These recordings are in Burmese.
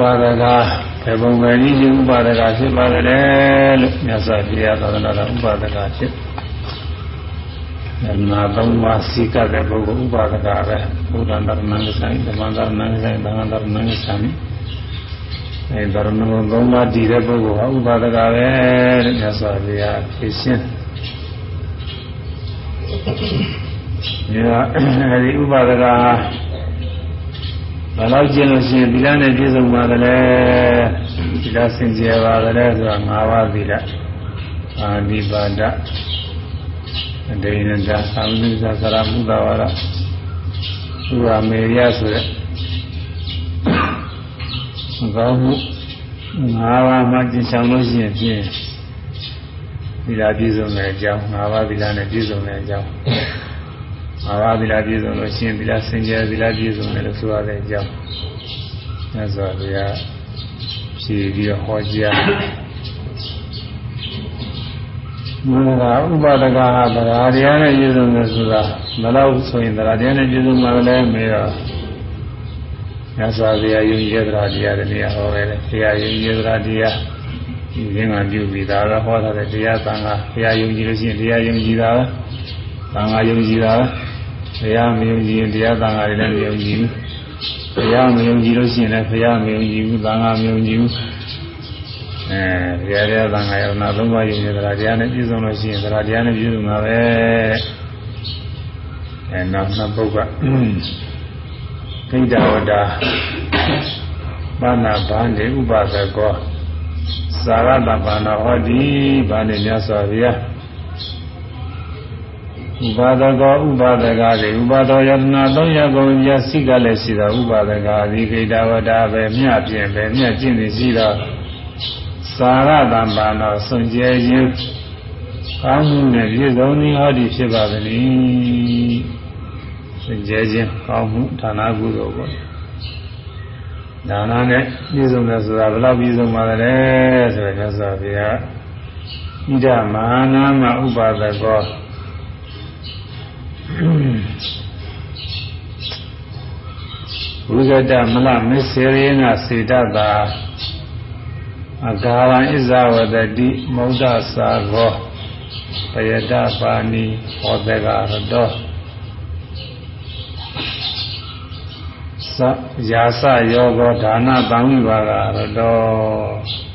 ပါဒကဘယ်ပုံပဲနည်းဥပါဒကဖြစ်ပါတယ်လို့မြတ်စွာဘုရားသာသနာတော်ဥပါဒကဖြစ်နာသုံးပါးစီကတဲ့ပုဂ္ဂိုလ်ဥပါဒကပဲဘုရားတရဏံဆိုင်ဓမ္မတရဏံဆိုင်သံဃာတရဏံဆိုင်အဲဒါရဏဂုံသုံးပါးတည်တဲ့ပုဂ္ဂိုလ်ဟာဥပါဒကပဲတဲ့မြတ်စွာဘုရားဖြစ်ရှင်းဒါအဲဒီဥပါဒကဟာ ဘယ်လောက်ကျင့်လို့ရှိရင်သီလနဲ့ပြည့်စုံပါတယ်လဲသီလစင်ကြယ်ပါတယ်ဆိုတာ၅ပါးသီလအာနိပါဒအဒိဏဒသာမဏိသသရမုဒ္ဒဝါဒသုရမေရဆိုတဲ့ကောင်းမှု၅ပါးမှကျင့်ဆောင်လို့ရှိရင်ဖြင့်သီလပြည့်စုံတဲ့အကြောင်း၅ပါးသီလနဲ့ပြည့်စုံတဲ့အကြောင်း ၅ပါးသီလပြည့်စုံလို့ရှိရင်သီလစင်ကြယ်သီလပြည့်စုံတယ်လို့ဆိုရတဲ့အကြောင်းမြတ်စွာဘုရားဖြည့်ပြီးဟောကြားမူလကဥပါဒကဟာတရားတရားနဲ့ပြည့်စုံတယ်ဆိုတာဘယ်လောက်ဆိုရင်တရားတရားနဲ့ပြည့်စုံမှာလဲမေးတော့မြတ်စွာဘုရားယုံကြည်တရားတရားတွေနေရာဟောခဲ့တယ်။တရားယုံကြည်တရားတရားဒီရင်းကပြုပြီးဒါပဲဟောထားတဲ့တရားသံဃာဘုရားယုံကြည်လို့ရှိရင်တရားယုံကြည်တာပဲ။သံဃာယုံကြည်တာပဲ။ ဘုရားမယုံကြည်ရင်တရားသံဃာတွေလည်းမယုံကြည်ဘူး။ဘုရားမယုံကြည်လို့ရှိရင်လည်းဘုရားမယုံကြည်ဘူး။သံဃာမယုံကြည်ဘူး။အဲဘုရားတရားသံဃာယုံနာသုံးပါးယုံကြည်တရားတရားနဲ့ပြည့်စုံလို့ရှိရင်တရားတရားနဲ့ပြည့်စုံမှာပဲ။အဲနောက်နှစ်ပုဂ္ဂိုလ်ကိဋ္တဝတ္တဘာနာဘာနေဥပဒကောသာရတဘာနာဟောတိဘာနေမြတ်စွာဘုရား ဥပါဒကောဥပါဒကတွေဥပါဒောယတနာသုံးရကုန်ပြစိကလည်းရှိတာဥပါဒကဒီကိဋ္တဝတ္တပဲမြတ်ပြင်ပဲမြတ်ကျင့်နေရှိတော့သာရတဘာနာစွန့်ကြဲခြင်းကောင်းမှုနဲ့ပြည့်စုံသည်ဟောဒီဖြစ်ပါသည်စင်ကြဲခြင်းကောင်းမှုဌာနကုသိုလ်ပေါ့ဒါနနဲ့ပြည့်စုံတယ်ဆိုတာဘယ်လောက်ပြည့်စုံပါလဲဆိုတော့မြတ်စွာဘုရားဣဒမဟာနာမဥပါဒကော ဘုဇတမလမစ္စေရေနစေတတာအဂါရံဣဇဝတတိမௌဒ္ဒသာကောပယတပါဏိဟောတကရတောသယာစယောဂောဒါနသံဝိပါကရတော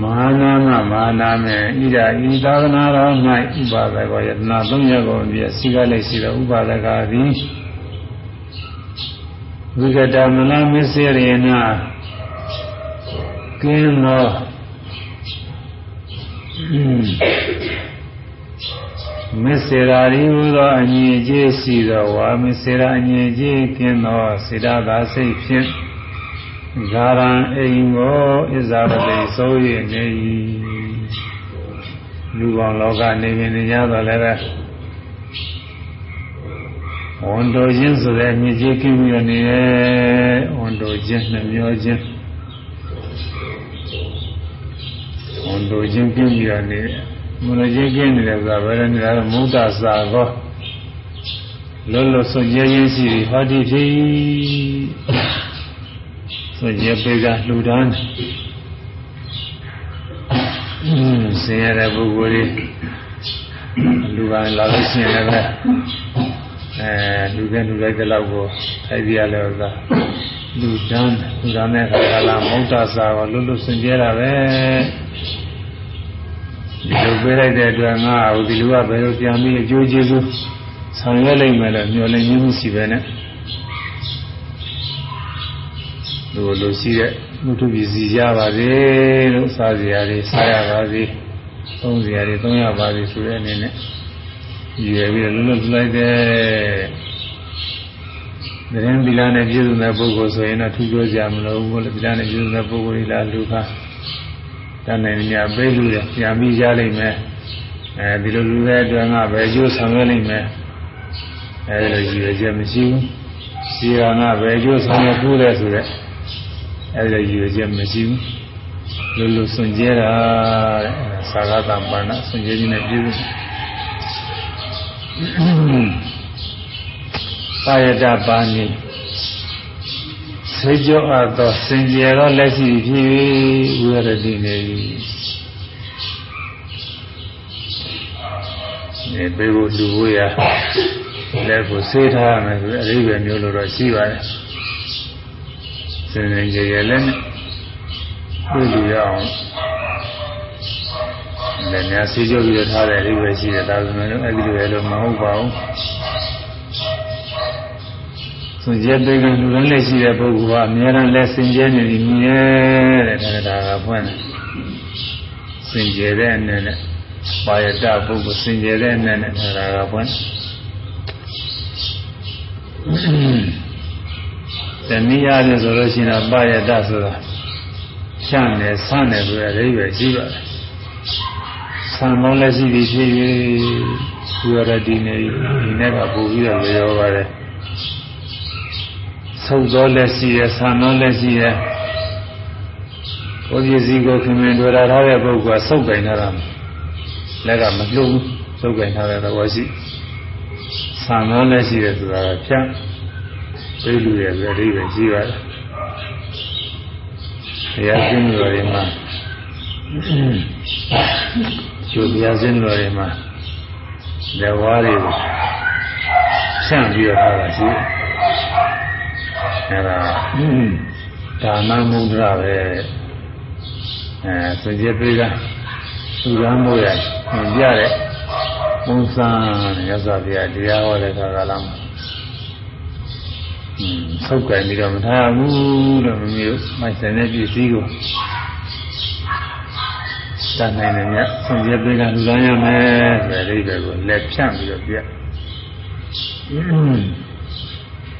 မဟာနာမမဟာနာမေဣဒာဤသာသနာတော်၌ဥပါဒကောယတနာသုံးရကိုပြည့်စီကလေးရှိသောဥပါဒကသည်ဝိကတမလမစ္စေရေနကင်းသောမစ္စေရာရီဟူသောအညီအကျေးရှိသောဝါမစ္စေရာအညီအကျေးကင်းသောစေတသာစိတ်ဖြင့် ဂါရံအိမ်ကိုဣဇာပတိစိုးရနေ၏လူပေါင်းလောကနေမြင်နေကြတော့လည်းပဲဝန်တော်ချင်းဆိုတဲ့မြင့်ကြီးကင်းပြီးနေရဲ့ဝန်တော်ချင်းနှမျောချင်းဝန်တော်ချင်းကင်းပြီးနေမလို့ချင်းကင်းနေတယ်ဆိုတာဘယ်လိုနေလဲမုဒ္ဒစာကောလောလောဆွကြရင်းရှိဟောဒီဖြစ် ဆွကြပေကလှူဒန်းဆင်းရဲတဲ့ပုဂ္ဂိုလ်တွေလူကလာလို့ရှိရင်လည်းအဲလူကလူလိုက်တဲ့လောက်ကိုထိုက်ပြရလဲဥစ္စာလူဒန်းလူဒန်းတဲ့ခါကလာမုဒ္ဒစာကိုလွတ်လွတ်စင်ကြဲတာပဲဒီလိုပေးလိုက်တဲ့အတွက်ငါဟိုဒီလူကဘယ်လိုပြန်ပြီးအကျိုးကျေးဇူးဆောင်ရွက်လိုက်မယ်လဲမျှော်လင့်ခြင်းမရှိပဲနဲ့ လူလိုရှိတဲ့မှုထုပစ္စည်းရပါစေလို့စားစရာတွေစားရပါစေသုံးစရာတွေသုံးရပါစေဆိုတဲ့အနေနဲ့ရွယ်ပြီးလွတ်လွတ်လိုက်တဲ့တရင်သီလနဲ့ပြည့်စုံတဲ့ပုဂ္ဂိုလ်ဆိုရင်တော့ထူးခြားကြမလို့ဘူးလေသီလနဲ့ပြည့်စုံတဲ့ပုဂ္ဂိုလ်လားလူခါတန်နိုင်ညာပေးလူရပြန်ပြီးရလိမ့်မယ်အဲဒီလိုလူတဲ့အတွက်ငါပဲကျိုးဆောင်ရလိမ့်မယ်အဲဒီလိုရည်ရွယ်ချက်မရှိဘူးစီရငါပဲကျိုးဆောင်ရဖို့တဲ့ဆိုတဲ့ အဲဒီလိုရည်ရွယ်ချက်မရှိဘူးလူလူစွန့်ကြဲတာတဲ့သာဂတပါဏစွန့်ကြဲခြင်းနဲ့ပြည့်စုံသာယတပါဏိဆဆေးကြောအပ်သောစင်ကြယ်သောလက်ရှိဖြစ်ဝိရတိနေ၏နေပေဖို့လူဝေးရလက်ကိုဆေးထားရမယ်ဆိုအရိပဲမျိုးလိုတော့ရှိပါတယ် စင်စင်ကြယ်ကြယ်လည်းနဲ့တွေ့လူရအောင်လည်းများဆေးကြောပြီးထားတဲ့အရိပဲရှိတယ်ဒါပေမဲ့အဲ့ဒီလိုလည်းမဟုတ်ပါဘူးစင်ကြယ်ပေကလူတိုင်းလက်ရှိတဲ့ပုဂ္ဂိုလ်ကအများအားလက်စင်ကြယ်နေပြီမြဲတဲ့ဒါကဖွင့်တယ်စင်ကြယ်တဲ့အနေနဲ့ပါရတပုဂ္ဂိုလ်စင်ကြယ်တဲ့အနေနဲ့ဒါကဖွင့် တနည်းအားဖြင့်ဆိုလို့ရှိရင်ပါရတဆိုတာဖြန့်တယ်ဆန့်တယ်ဆိုတဲ့အဓိပ္ပာယ်ရှိပါတယ်ဆံမောလည်းရှိပြီးဖြစ်၍ဝိရတိနေဒီနေ့ကပို့ပြီးတော့လျောပါတယ်ဆုပ်သောလက်ရှိရဆံသောလက်ရှိရကိုယ်ပစ္စည်းကိုခင်မင်တွေ့ရထားတဲ့ပုဂ္ဂိုလ်ကဆုပ်ကင်ထားတာလက်ကမလှုပ်ဘူးဆုပ်ကင်ထားတဲ့သဘောရှိဆံသောလက်ရှိရဆိုတာကဖြန့် သိလူရဲ့အဓိပ္ပာယ်ရှိပါတယ်ဘုရားကျင်းတော်တွေမှာကျိုးဘုရားကျင်းတော်တွေမှာလက်ဝါးတွေကိုဖြန့်ပြီးတော့ထားတာရှိတယ်အဲဒါဒါနမုဒ္ဒရာပဲအဲစကြပြေကသူရမ်းမို့ရပြတဲ့ပုံစံရသဗျာတရားဟောတဲ့ခါကလာမှာ ဆောက်ကင်ပြီးတော့မထားဘူးလို့မမျိုးမိုက်စံတဲ့ပစ္စည်းကိုတတ်နိုင်တယ်မြတ်စကြပြေကလူရမ်းရမယ်ဆိုတဲ့အိဗယ်ကိုလက်ဖြန့်ပြီးတော့ပြ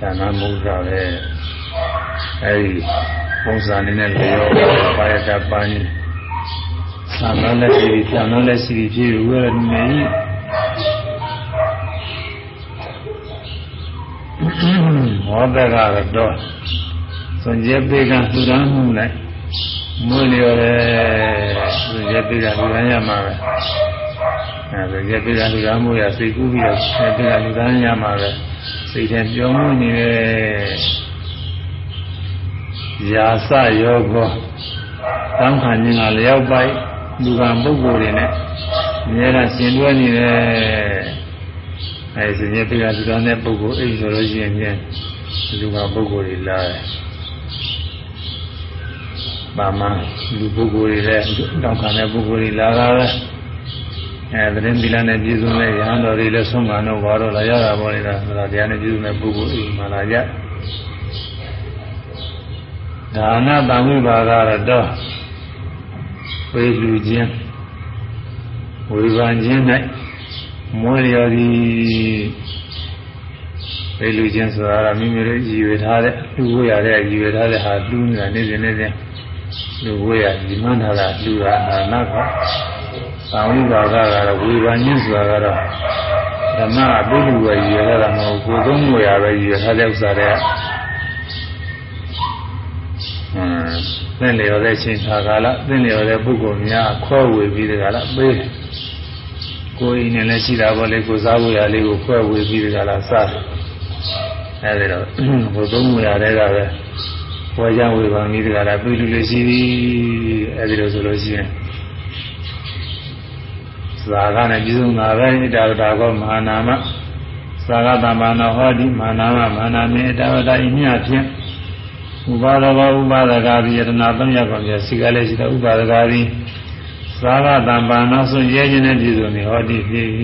ဒါနမုဒ္ဒရာပဲအဲဒီပုံစံနေနဲ့လျောပါရတာပန်းသာမန်လက်ရှိဖြံမလက်ရှိဖြစ်ရဝဲနေ မောတကတော့စွန်ကျက်ပေကသူရမ်းမှုလိုက်မွေးလျော်တယ်စွန်ကျက်ပေကလူရမ်းရမှာပဲအဲစွန်ကျက်ပေကလူရမ်းမှုရစိတ်ကူးပြီးတော့စွန်ကျက်ပေကလူရမ်းရမှာပဲစိတ်ထဲပြောင်းမှုနေတယ်ယာစယောကောတောင်းခံခြင်းကလျောက်ပိုက်လူကံပုဂ္ဂိုလ်တွေနဲ့အများအားရှင်တွဲနေတယ် အဲဒီစဉ္ပြပိကသူတော်နဲ့ပုဂ္ဂိုလ်အိမ်ဆိုလို့ရှိရင်ဖြင့်လူကပုဂ္ဂိုလ်တွေလာတယ်ပါမလူပုဂ္ဂိုလ်တွေလည်းတောင်းခံတဲ့ပုဂ္ဂိုလ်တွေလာတာပဲအဲသတင်းသီလနဲ့ပြည့်စုံတဲ့ရဟန်းတော်တွေလည်းဆုံးမတော့ဘာလို့လာရတာပေါ့လေဒါတရားနဲ့ပြည့်စုံတဲ့ပုဂ္ဂိုလ်အိမ်မှာလာကြဒါနတံဝိပါကတော့ဝေလူချင်းဝေဖန်ခြင်း၌ မွေးလျော်သည်ဝေလူချင်းဆိုတာကမိမိတို့ရည်ရွယ်ထားတဲ့လူဝေရတဲ့ရည်ရွယ်ထားတဲ့ဟာလူနေတာနေစဉ်နေစဉ်လူဝေရဒီမှန်းထားတာလူဟာနာနာကသံဝိပါကကတော့ဝေဖန်ခြင်းဆိုတာကတော့ဓမ္မအပိလူဝယ်ရည်ရွယ်ထားတာမဟုတ်ကိုယ်သုံးဝေရပဲရည်ရွယ်ထားတဲ့ဥစ္စာတွေကသင်လျော်တဲ့ချိန်ခါကာလသင်လျော်တဲ့ပုဂ္ဂိုလ်များခွဲဝေပြီးတဲ့ကာလပေး ကိုယ်အင်းနဲ့ရှိတာပေါ့လေကိုစားဖို့ရလေးကိုခွဲဝေပြီးတဲ့ကာလစားအဲဒီတော့ဘုသုံးမူရတဲ့ကပဲဝေကြဝေပါပြီးတဲ့ကာလပြည်လူလေးရှိသည်အဲဒီလိုဆိုလို့ရှိရင်သာကနဲ့ပြည်စုံတာပဲဣတာဝတာကောမဟာနာမသာကတမ္မာနောဟောတိမဟာနာမမဟာနာမေဣတာဝတာဤမြဖြင့်ဥပါဒဘောဥပါဒကာတိယတနာသုံးရပ်ပါပြစီကလည်းရှိတဲ့ဥပါဒကာတိ သာဂတံပါနောက်ဆုံးရဲခြင်းနဲ့ပြည့်စုံနေဟောတိဖြစ်၏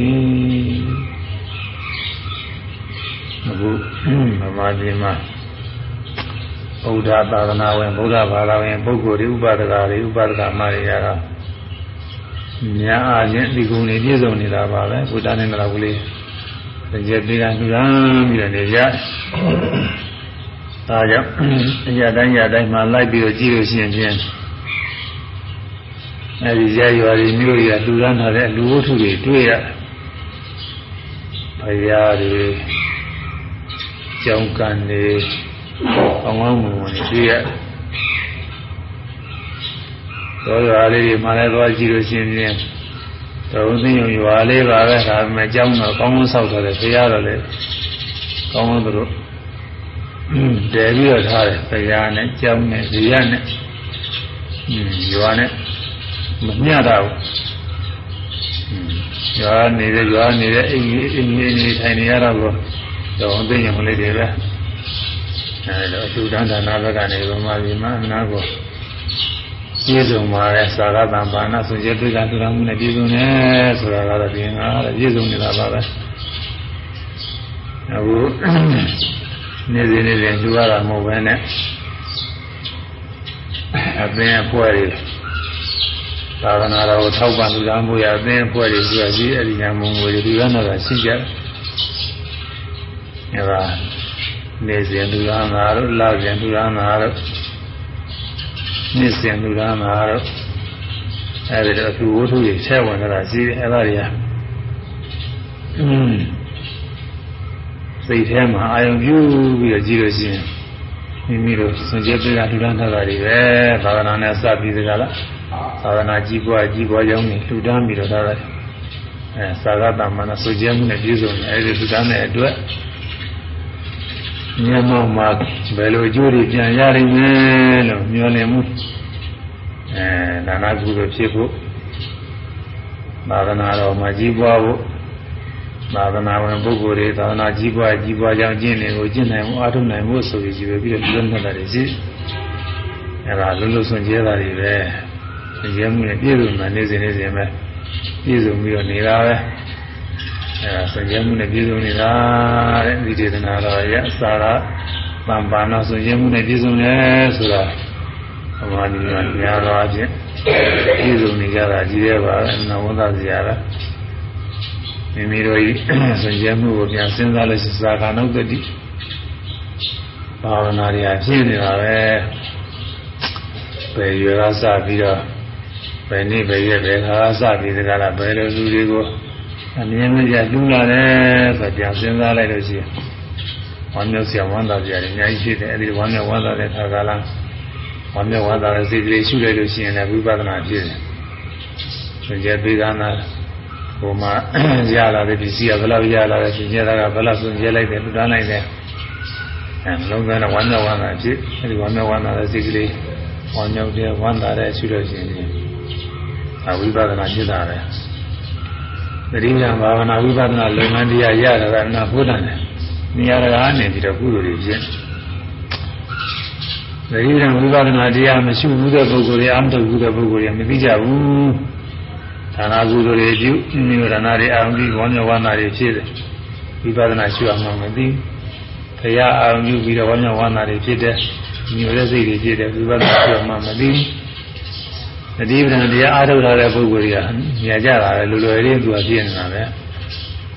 အခုဗမာပြည်မှာဗုဒ္ဓသာသနာဝင်ဗုဒ္ဓဘာသာဝင်ပုဂ္ဂိုလ်တွေဥပါဒကာတွေဥပါဒကာမတွေကတော့များအားဖြင့်ဒီကုံတွေပြည့်စုံနေတာပါပဲဘုရားနဲ့တော်ကလေးတကယ်ပြည်ကလူရမ်းပြီးနေကြဒါကြောင့်အရာတိုင်းရာတိုင်းမှာလိုက်ပြီးတော့ကြည့်လို့ရှိရင်ဖြင့် အဲဒီရရွာတွေမျိုးရလူရမ်းထားတဲ့လူဝတ္ထုတွေတွေ့ရဘုရားတွေကြောင်းကန်တွေအောင်အောင်မွန်တွေတွေ့ရတော်ရွာလေးတွေမှလည်းသွားကြည့်လို့ရှိရင်ဖြင့်တော်သိယုံရွာလေးပါပဲဒါပေမဲ့ကြောင်းတော့ကောင်းကောင်းဆောက်ထားတယ်ဘုရားတော်လည်းကောင်းကောင်းသူတို့တည်ပြီးတော့ထားတယ်ဆရာနဲ့ကြောင်းနဲ့ဇေယနဲ့ရွာနဲ့ မမျှတာဘူးရွာနေတဲ့ရွာနေတဲ့အိမ်ကြီးအိမ်ကြီးနေထိုင်နေရတော့တော့သိရင်မလေးတွေပဲအဲဒါအထူးတန်းဌာနဘက်ကနေဗမာပြည်မှာအနာကိုပြည့်စုံပါရဲ့သာရတံဘာနာဆိုချက်တွေ့တာတွေ့တာမှုနဲ့ပြည့်စုံတယ်ဆိုတာကတော့ဒီငါပြည့်စုံနေတာပါပဲအခုနေ့စဉ်နေ့စဉ်လူရတာမဟုတ်ဘဲနဲ့အပင်အဖွဲ့တွေ သာသနာတော်ကိုထောက်ပံ့လူသားမှုရအပင်အဖွဲ့တွေဆိုပြီးအဲဒီညာမုံငွေတွေဒီကနေ့ကရှိကြတယ်အဲဒါနေ့စဉ်လူသားငါတို့လစဉ်လူသားငါတို့နေ့စဉ်လူသားငါတို့အဲဒီတော့သူဝတ္ထုတွေချဲ့ဝင်လာရှိတယ်အဲဒါတွေကอืมစိတ်ထဲမှာအာယုံပြုပြီးတော့ကြည့်လို့ရှိရင်မိမိတို့စွန့်ကြဲပေးတာလူတန်းထားတာတွေပဲသာသနာနဲ့စပြီးကြလား သာသနာကြီးပွားကြီးပွားကြောင်းနဲ့လူတန်းပြီးတော့ထားတယ်အဲသာဂတမနာစွန့်ကြဲမှုနဲ့ပြည့်စုံတယ်အဲဒီလူတန်းတဲ့အတွက်ညမောင်မှာဘယ်လိုအကျိုးတွေပြန်ရနိုင်မလဲလို့မျှော်လင့်မှုအဲဒါနကုသိုလ်ဖြစ်ဖို့သာသနာတော်မှာကြီးပွားဖို့သာသနာဝင်ပုဂ္ဂိုလ်တွေသာသနာကြီးပွားကြီးပွားကြောင်းကျင့်နေကိုကျင့်နိုင်မှုအားထုတ်နိုင်မှုဆိုပြီးကြည့်ပြီးတော့ပြည့်စုံတာတွေရှိအဲဒါလုံးလုံးစွန့်ကြဲတာတွေပဲ ရဲမှုနဲ့ပြည့်စုံမှနေစဉ်နေစဉ်ပဲပြည့်စုံပြီးတော့နေတာပဲအဲဒါစွန့်ကြဲမှုနဲ့ပြည့်စုံနေတာတဲ့ဒီဒေသနာတော်ရဲ့အစာကပံပါဏစွန့်ကြဲမှုနဲ့ပြည့်စုံတယ်ဆိုတာဘဝဒီမှာများသောအချင်းပြည့်စုံနေကြတာကြီးရဲပါပဲနဝန္တဇာကမိမိတို့ဤစံကြမှုကိုပြန်စဉ်းစားလို့သာကနုတ္တိဘာဝနာတွေအဖြစ်နေတာပဲပဲရွယ်ကစပြီးတော့ ဘယ်နေ့ပဲရက်ပဲခါစပြီးတကလားဘယ်လိုလူတွေကိုအမြင်မရကျူးလာတယ်ဆိုပြန်စဉ်းစားလိုက်လို့ရှိရင်ဝမ်းမြောက်စရာဝမ်းသာစရာတွေအများကြီးဖြစ်တယ်အဲဒီဝမ်းမြောက်ဝမ်းသာတဲ့ခါကလားဝမ်းမြောက်ဝမ်းသာတဲ့စိတ်ကလေးရှုလိုက်လို့ရှိရင်လည်းဝိပဿနာဖြစ်တယ်။သင်္ကြန်ပေကနာဟိုမှာရလာတဲ့ပစ္စည်းကဘယ်လောက်ရလာတဲ့ရှင်ကျတာကဘယ်လောက်ဆုံးကျလိုက်တယ်လူတန်းလိုက်တယ်အဲလုံးဝနဲ့ဝမ်းမြောက်ဝမ်းသာဖြစ်အဲဒီဝမ်းမြောက်ဝမ်းသာတဲ့စိတ်ကလေးဝမ်းမြောက်တဲ့ဝမ်းသာတဲ့ရှိလို့ရှိရင် အဝိပဿနာဖြစ်တာပဲသတိဉာဏ်ဘာဝနာဝိပဿနာလုပ်ငန်းတရားရတာကနာဘုဒ္ဓနဲ့နေရာတကာနေပြီးတော့ကုသိုလ်တွေဖြစ်သတိဉာဏ်ဝိပဿနာတရားမရှိဘူးတဲ့ပုဂ္ဂိုလ်တွေအမှတ်ဘူးတဲ့ပုဂ္ဂိုလ်တွေမသိကြဘူးဌာနကုသိုလ်တွေပြုနိဝရဏတွေအာရုံပြီးဝမ်းမြောက်ဝမ်းသာတွေဖြစ်တယ်ဝိပဿနာရှုအောင်မသိဘုရားအာရုံပြုပြီးတော့ဝမ်းမြောက်ဝမ်းသာတွေဖြစ်တယ်ညိုတဲ့စိတ်တွေဖြစ်တယ်ဝိပဿနာရှုအောင်မသိ တတိပဒံတရားအားထုတ်လာတဲ့ပုဂ္ဂိုလ်တွေကမြင်ကြတာလေလူလွယ်လေးသူကပြည့်နေတာပဲ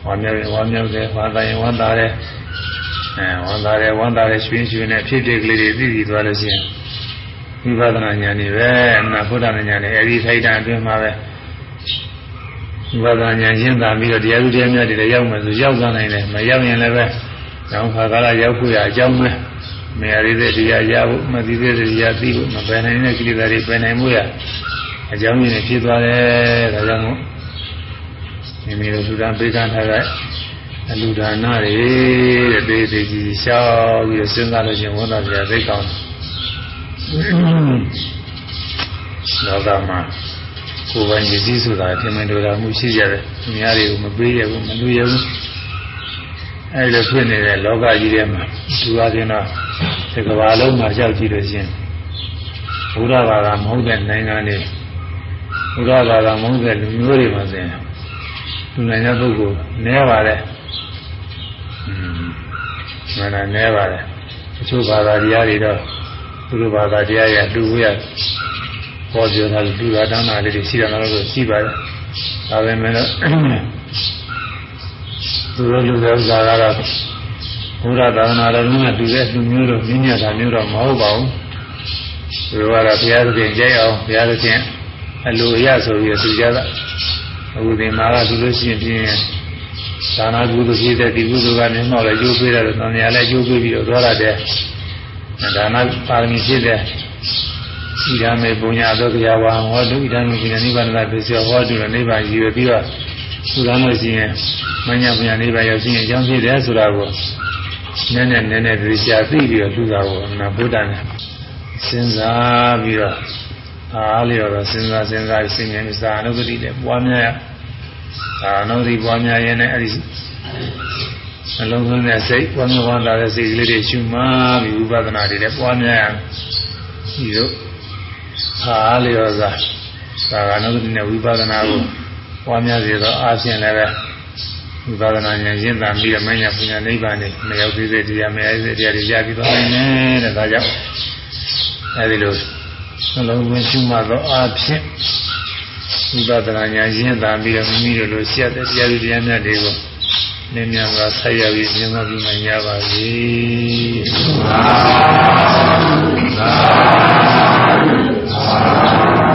ဝမ်းမြောက်ဝမ်းမြောက်တယ်ဝမ်းသာရင်ဝမ်းသာတယ်အဲဝမ်းသာတယ်ဝမ်းသာတယ်ရွှင်ရွှင်နဲ့ဖြစ်ဖြစ်ကလေးတွေသိသိသွားလို့ရှိရင်ဝိပဿနာဉာဏ်တွေပဲအနာဘုဒ္ဓဉာဏ်တွေအဲဒီထိုက်တာအတွင်းမှာပဲဝါဒညာရှင်းသာပြီးတော့တရားသူတရားမြတ်တွေရောက်မယ်ဆိုရောက်သွားနိုင်တယ်မရောက်ရင်လည်းပဲကျောင်းခါကာလရောက်ဖို့ရအကြောင်းပဲမရသေးတဲ့တရားရဖို့မသိသေးတဲ့တရားသိဖို့မပယ်နိုင်တဲ့ကိလေသာတွေပယ်နိုင်မှုရ အကြောင်းရင်းဖြစ်သွားတယ်ဒါကြောင့်မို့မိမိတို့သုဒ္ဓပေကံထားတဲ့အလူဒါနတွေတဲ့ဒေသေးကြီးရှောက်ပြီးတော့စဉ်းစားလို့ချင်းဝန်တော်ပြသိကောင်းလောကမှာကိုယ်ပိုင်ရည်စည်းဆိုတာအထင်မှန်တော်တာမှုရှိကြတယ်။အများတွေကိုမပေးရဘူးမလူရဘူး။အဲဒီလိုဖြစ်နေတဲ့လောကကြီးထဲမှာသူအချင်းတော့ဒီကမ္ဘာလုံးမှာကြောက်ကြည့်လို့ရှင်ဘုရားဘာသာမဟုတ်တဲ့နိုင်ငံတွေ ဘုရားဘာသာမဟုတ်တဲ့လူမျိုးတွေမှာဆိုရင်လူနိုင်ငံပုဂ္ဂိုလ်နည်းပါတယ်။อืมမှန်တယ်နည်းပါတယ်။အချို့ဘာသာတရားတွေတော့သူတို့ဘာသာတရားရတူရဟောပြောတာလူလာတန်းတာလေးတွေရှိတယ်လို့ရှိပါတယ်ဒါပေမဲ့သူတို့လူတဲ့ဥစ္စာကတော့ဘုရားသာသနာတော်ကတူတဲ့လူမျိုးတို့မြင့်မြတ်တာမျိုးတော့မဟုတ်ပါဘူးသူတို့ကတော့ဘုရားသခင်ကြိုက်အောင်ဘုရားသခင် အလိုအရဆိုပြီးသူကြတာအခုဒီမှာကသူလို့ရှိရင်ပြင်းသာနာကုသိုလ်ဖြစ်တဲ့ဒီကုသိုလ်ကနေမှလည်းကျိုးပေးတယ်လို့သံဃာလည်းကျိုးပေးပြီးတော့သွားရတယ်ဒါနပါရမီဖြစ်တဲ့ဣဒာမေပုညသောတရားဝါဟောတုဣဒာမေပုညနိဗ္ဗာန်လာဖြစ်စေဟောတုလည်းနိဗ္ဗာန်ရည်ရွယ်ပြီးတော့သုသာလို့ရှိရင်မညာပုညနိဗ္ဗာန်ရောက်ရှိရင်အကြောင်းဖြစ်တယ်ဆိုတာကိုနည်းနည်းနည်းနည်းဒီကြာသိပြီးတော့လူသားကိုနာဘုဒ္ဓနဲ့စဉ်းစားပြီးတော့ အားလျော်တော့စဉ်းစားစဉ်းစားစဉ်းဉာဏ်စာအနုပတိနဲ့ပွားများရအာနုပတိပွားများရင်လည်းအဲ့ဒီနှလုံးသွင်းတဲ့စိတ်ပွားများပွားလာတဲ့စိတ်ကလေးတွေရှုမှပြီးဝိပဿနာတွေလည်းပွားများရဒီတို့အားလျော်စွာသာဂနုပတိနဲ့ဝိပဿနာကိုပွားများစေတော့အားဖြင့်လည်းပဲဝိပဿနာဉာဏ်ရင့်တာပြီးတော့မညာပညာနိဗ္ဗာန်နဲ့မရောက်သေးတဲ့တရားမရသေးတဲ့တရားတွေရပြီးတော့နိုင်တယ်တဲ့ဒါကြောင့်အဲဒီလို နှလုံးသွင်းရှုမှတော့အားဖြင့်ဝိပဿနာဉာဏ်ရင့်တာပြီးတော့မိမိတို့လိုရှက်တဲ့တရားတွေတရားများတွေကိုနည်းများစွာဆက်ရပြီးမြင်မှပြီးမှရပါစေ။သာသာသာ